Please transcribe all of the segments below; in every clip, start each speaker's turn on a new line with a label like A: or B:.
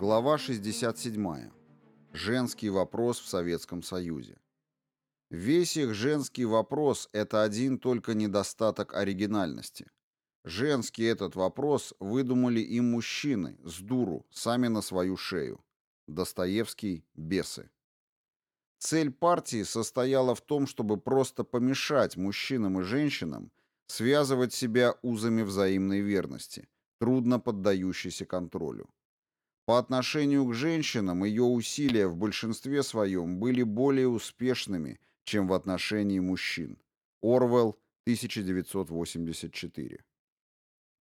A: Глава 67. Женский вопрос в Советском Союзе. Весь их женский вопрос – это один только недостаток оригинальности. Женский этот вопрос выдумали им мужчины, с дуру, сами на свою шею. Достоевский «Бесы». Цель партии состояла в том, чтобы просто помешать мужчинам и женщинам связывать себя узами взаимной верности, трудно поддающейся контролю. По отношению к женщинам ее усилия в большинстве своем были более успешными, чем в отношении мужчин. Орвелл, 1984.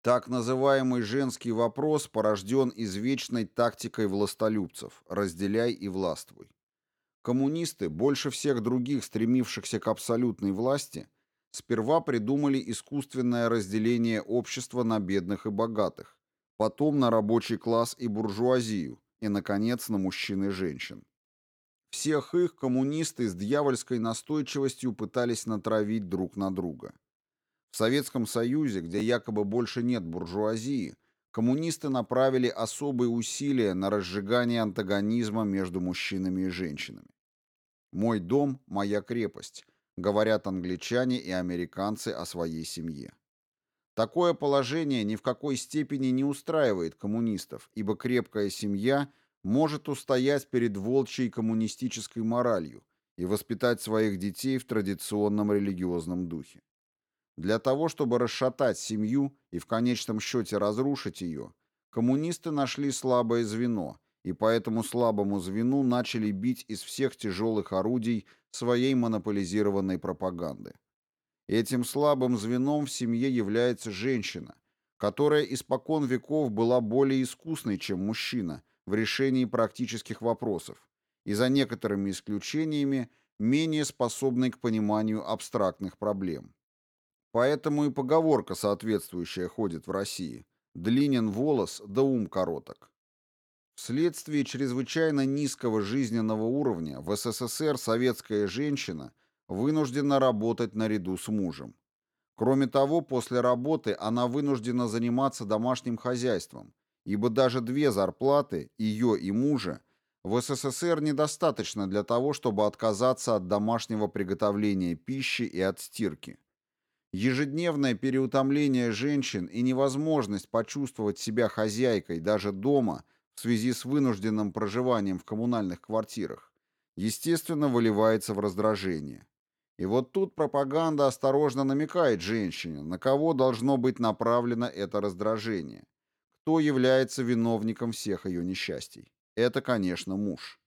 A: Так называемый женский вопрос порожден извечной тактикой властолюбцев «разделяй и властвуй». Коммунисты, больше всех других стремившихся к абсолютной власти, сперва придумали искусственное разделение общества на бедных и богатых, потом на рабочий класс и буржуазию, и, наконец, на мужчин и женщин. Всех их коммунисты с дьявольской настойчивостью пытались натравить друг на друга. В Советском Союзе, где якобы больше нет буржуазии, коммунисты направили особые усилия на разжигание антагонизма между мужчинами и женщинами. «Мой дом – моя крепость», говорят англичане и американцы о своей семье. Такое положение ни в какой степени не устраивает коммунистов, ибо крепкая семья может устоять перед волчьей коммунистической моралью и воспитать своих детей в традиционном религиозном духе. Для того, чтобы расшатать семью и в конечном счете разрушить ее, коммунисты нашли слабое звено и по этому слабому звену начали бить из всех тяжелых орудий своей монополизированной пропаганды. Этим слабым звеном в семье является женщина, которая испокон веков была более искусной, чем мужчина, в решении практических вопросов и за некоторыми исключениями менее способной к пониманию абстрактных проблем. Поэтому и поговорка соответствующая ходит в России «длинен волос, да ум короток». Вследствие чрезвычайно низкого жизненного уровня в СССР советская женщина – вынуждена работать наряду с мужем. Кроме того, после работы она вынуждена заниматься домашним хозяйством, ибо даже две зарплаты, ее и мужа, в СССР недостаточно для того, чтобы отказаться от домашнего приготовления пищи и от стирки. Ежедневное переутомление женщин и невозможность почувствовать себя хозяйкой даже дома в связи с вынужденным проживанием в коммунальных квартирах, естественно, выливается в раздражение. И вот тут пропаганда осторожно намекает женщине, на кого должно быть направлено это раздражение. Кто является виновником всех ее несчастий? Это, конечно, муж.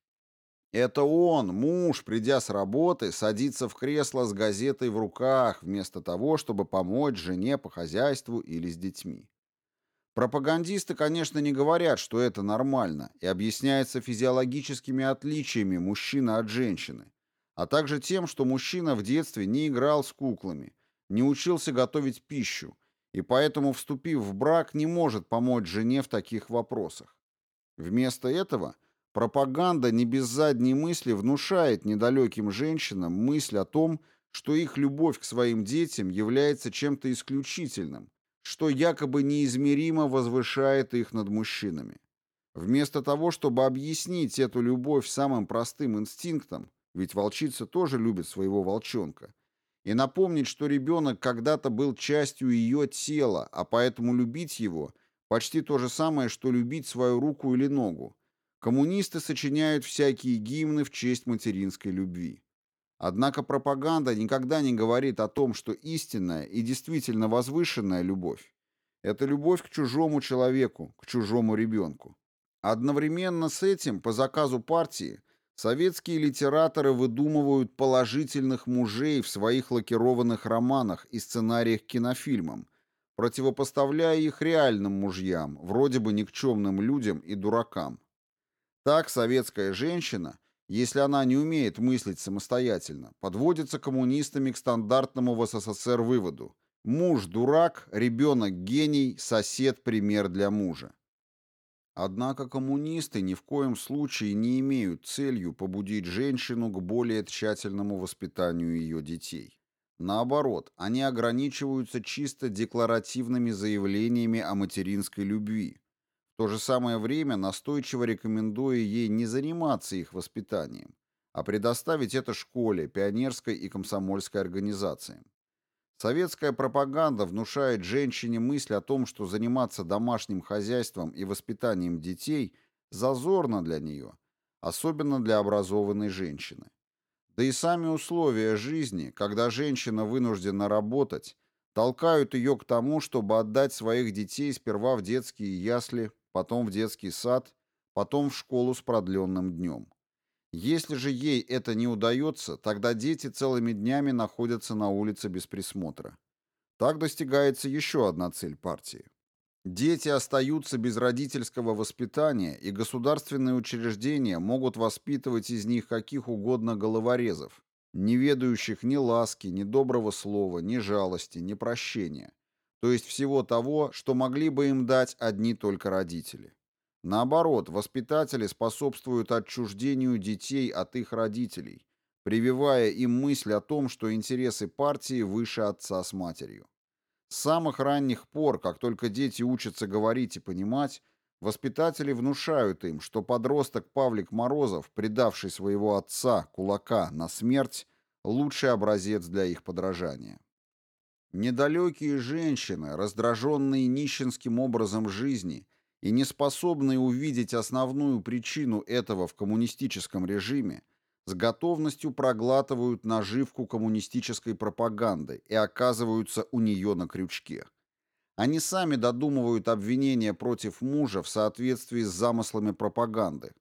A: Это он, муж, придя с работы, садится в кресло с газетой в руках, вместо того, чтобы помочь жене по хозяйству или с детьми. Пропагандисты, конечно, не говорят, что это нормально, и объясняется физиологическими отличиями мужчины от женщины, а также тем, что мужчина в детстве не играл с куклами, не учился готовить пищу, и поэтому, вступив в брак, не может помочь жене в таких вопросах. Вместо этого пропаганда не без задней мысли внушает недалеким женщинам мысль о том, что их любовь к своим детям является чем-то исключительным, что якобы неизмеримо возвышает их над мужчинами. Вместо того, чтобы объяснить эту любовь самым простым инстинктом, ведь волчица тоже любит своего волчонка. И напомнить, что ребенок когда-то был частью ее тела, а поэтому любить его – почти то же самое, что любить свою руку или ногу. Коммунисты сочиняют всякие гимны в честь материнской любви. Однако пропаганда никогда не говорит о том, что истинная и действительно возвышенная любовь – это любовь к чужому человеку, к чужому ребенку. Одновременно с этим, по заказу партии, Советские литераторы выдумывают положительных мужей в своих лакированных романах и сценариях к кинофильмам, противопоставляя их реальным мужьям, вроде бы никчемным людям и дуракам. Так советская женщина, если она не умеет мыслить самостоятельно, подводится коммунистами к стандартному в СССР выводу «муж – дурак, ребенок – гений, сосед – пример для мужа». Однако коммунисты ни в коем случае не имеют целью побудить женщину к более тщательному воспитанию ее детей. Наоборот, они ограничиваются чисто декларативными заявлениями о материнской любви, то же самое время настойчиво рекомендуя ей не заниматься их воспитанием, а предоставить это школе, пионерской и комсомольской организациям. Советская пропаганда внушает женщине мысль о том, что заниматься домашним хозяйством и воспитанием детей зазорно для нее, особенно для образованной женщины. Да и сами условия жизни, когда женщина вынуждена работать, толкают ее к тому, чтобы отдать своих детей сперва в детские ясли, потом в детский сад, потом в школу с продленным днем. Если же ей это не удается, тогда дети целыми днями находятся на улице без присмотра. Так достигается еще одна цель партии. Дети остаются без родительского воспитания, и государственные учреждения могут воспитывать из них каких угодно головорезов, не ведающих ни ласки, ни доброго слова, ни жалости, ни прощения, то есть всего того, что могли бы им дать одни только родители. Наоборот, воспитатели способствуют отчуждению детей от их родителей, прививая им мысль о том, что интересы партии выше отца с матерью. С самых ранних пор, как только дети учатся говорить и понимать, воспитатели внушают им, что подросток Павлик Морозов, предавший своего отца, кулака, на смерть, лучший образец для их подражания. Недалекие женщины, раздраженные нищенским образом жизни – и не способные увидеть основную причину этого в коммунистическом режиме, с готовностью проглатывают наживку коммунистической пропаганды и оказываются у нее на крючке. Они сами додумывают обвинения против мужа в соответствии с замыслами пропаганды.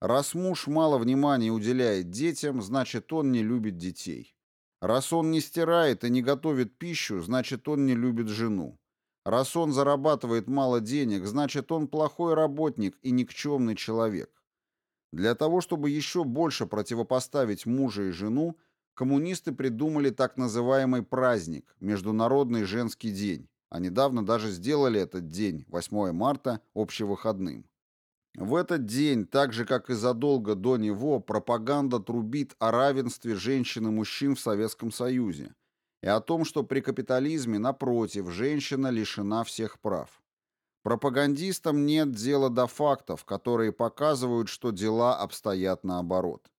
A: Раз муж мало внимания уделяет детям, значит он не любит детей. Раз он не стирает и не готовит пищу, значит он не любит жену. Раз он зарабатывает мало денег, значит он плохой работник и никчемный человек. Для того, чтобы еще больше противопоставить мужа и жену, коммунисты придумали так называемый праздник – Международный женский день, а недавно даже сделали этот день, 8 марта, общевыходным. В этот день, так же как и задолго до него, пропаганда трубит о равенстве женщин и мужчин в Советском Союзе, и о том, что при капитализме, напротив, женщина лишена всех прав. Пропагандистам нет дела до фактов, которые показывают, что дела обстоят наоборот.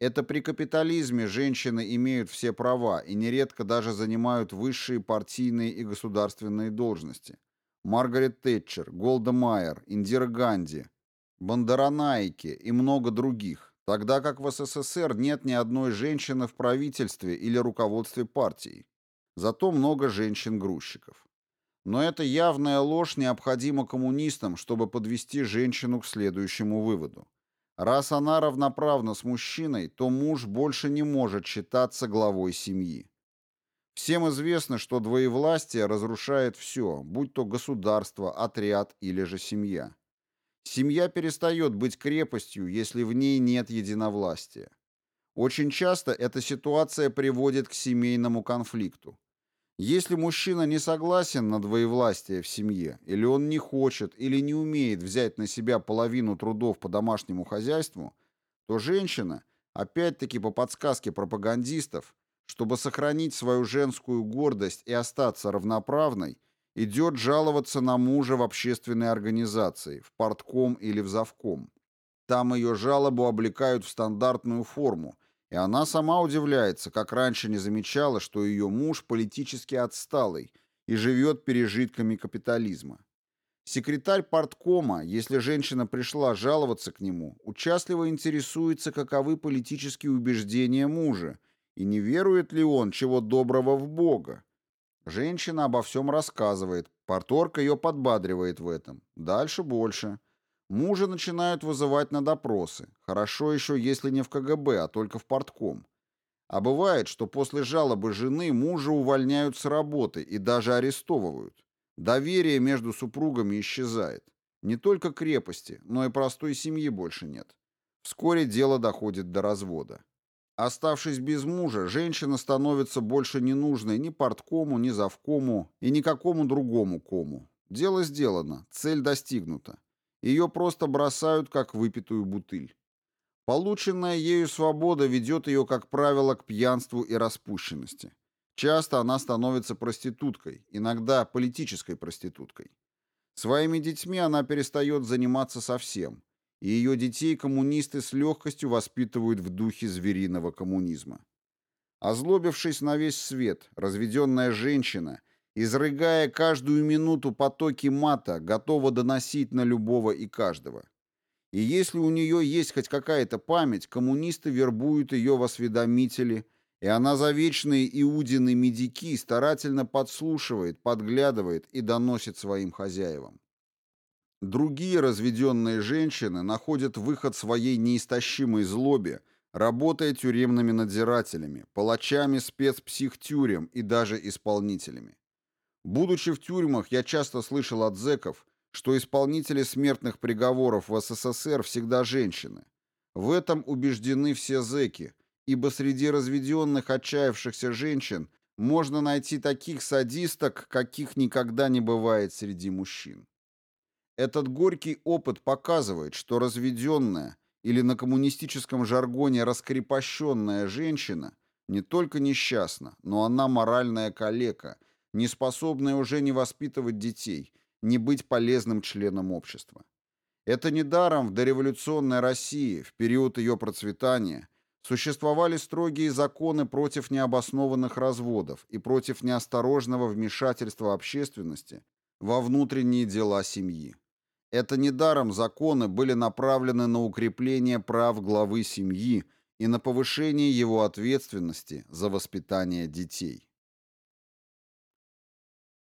A: Это при капитализме женщины имеют все права и нередко даже занимают высшие партийные и государственные должности. Маргарет Тэтчер, Голда Майер, Индира Ганди, Бондаранаики и много других тогда как в СССР нет ни одной женщины в правительстве или руководстве партии. Зато много женщин-грузчиков. Но эта явная ложь необходима коммунистам, чтобы подвести женщину к следующему выводу. Раз она равноправна с мужчиной, то муж больше не может считаться главой семьи. Всем известно, что двоевластие разрушает все, будь то государство, отряд или же семья. Семья перестает быть крепостью, если в ней нет единовластия. Очень часто эта ситуация приводит к семейному конфликту. Если мужчина не согласен на двоевластие в семье, или он не хочет, или не умеет взять на себя половину трудов по домашнему хозяйству, то женщина, опять-таки по подсказке пропагандистов, чтобы сохранить свою женскую гордость и остаться равноправной, идет жаловаться на мужа в общественной организации, в портком или в завком. Там ее жалобу облекают в стандартную форму, и она сама удивляется, как раньше не замечала, что ее муж политически отсталый и живет пережитками капитализма. Секретарь порткома, если женщина пришла жаловаться к нему, участливо интересуется, каковы политические убеждения мужа, и не верует ли он чего доброго в Бога, Женщина обо всем рассказывает, порторг ее подбадривает в этом. Дальше больше. Мужа начинают вызывать на допросы. Хорошо еще, если не в КГБ, а только в портком. А бывает, что после жалобы жены мужа увольняют с работы и даже арестовывают. Доверие между супругами исчезает. Не только крепости, но и простой семьи больше нет. Вскоре дело доходит до развода. Оставшись без мужа, женщина становится больше ненужной ни порткому, ни завкому и никакому другому кому. Дело сделано, цель достигнута. Ее просто бросают, как выпитую бутыль. Полученная ею свобода ведет ее, как правило, к пьянству и распущенности. Часто она становится проституткой, иногда политической проституткой. Своими детьми она перестает заниматься совсем, и ее детей коммунисты с легкостью воспитывают в духе звериного коммунизма. Озлобившись на весь свет, разведенная женщина, изрыгая каждую минуту потоки мата, готова доносить на любого и каждого. И если у нее есть хоть какая-то память, коммунисты вербуют ее в осведомители, и она за вечные Иудины медики старательно подслушивает, подглядывает и доносит своим хозяевам. Другие разведенные женщины находят выход своей неистощимой злобе, работая тюремными надзирателями, палачами спецпсихтюрем и даже исполнителями. Будучи в тюрьмах, я часто слышал от зэков, что исполнители смертных приговоров в СССР всегда женщины. В этом убеждены все зэки, ибо среди разведенных отчаявшихся женщин можно найти таких садисток, каких никогда не бывает среди мужчин. Этот горький опыт показывает, что разведенная или на коммунистическом жаргоне раскрепощенная женщина не только несчастна, но она моральная калека, не способная уже не воспитывать детей, не быть полезным членом общества. Это недаром в дореволюционной России, в период ее процветания, существовали строгие законы против необоснованных разводов и против неосторожного вмешательства общественности во внутренние дела семьи. Это недаром законы были направлены на укрепление прав главы семьи и на повышение его ответственности за воспитание детей.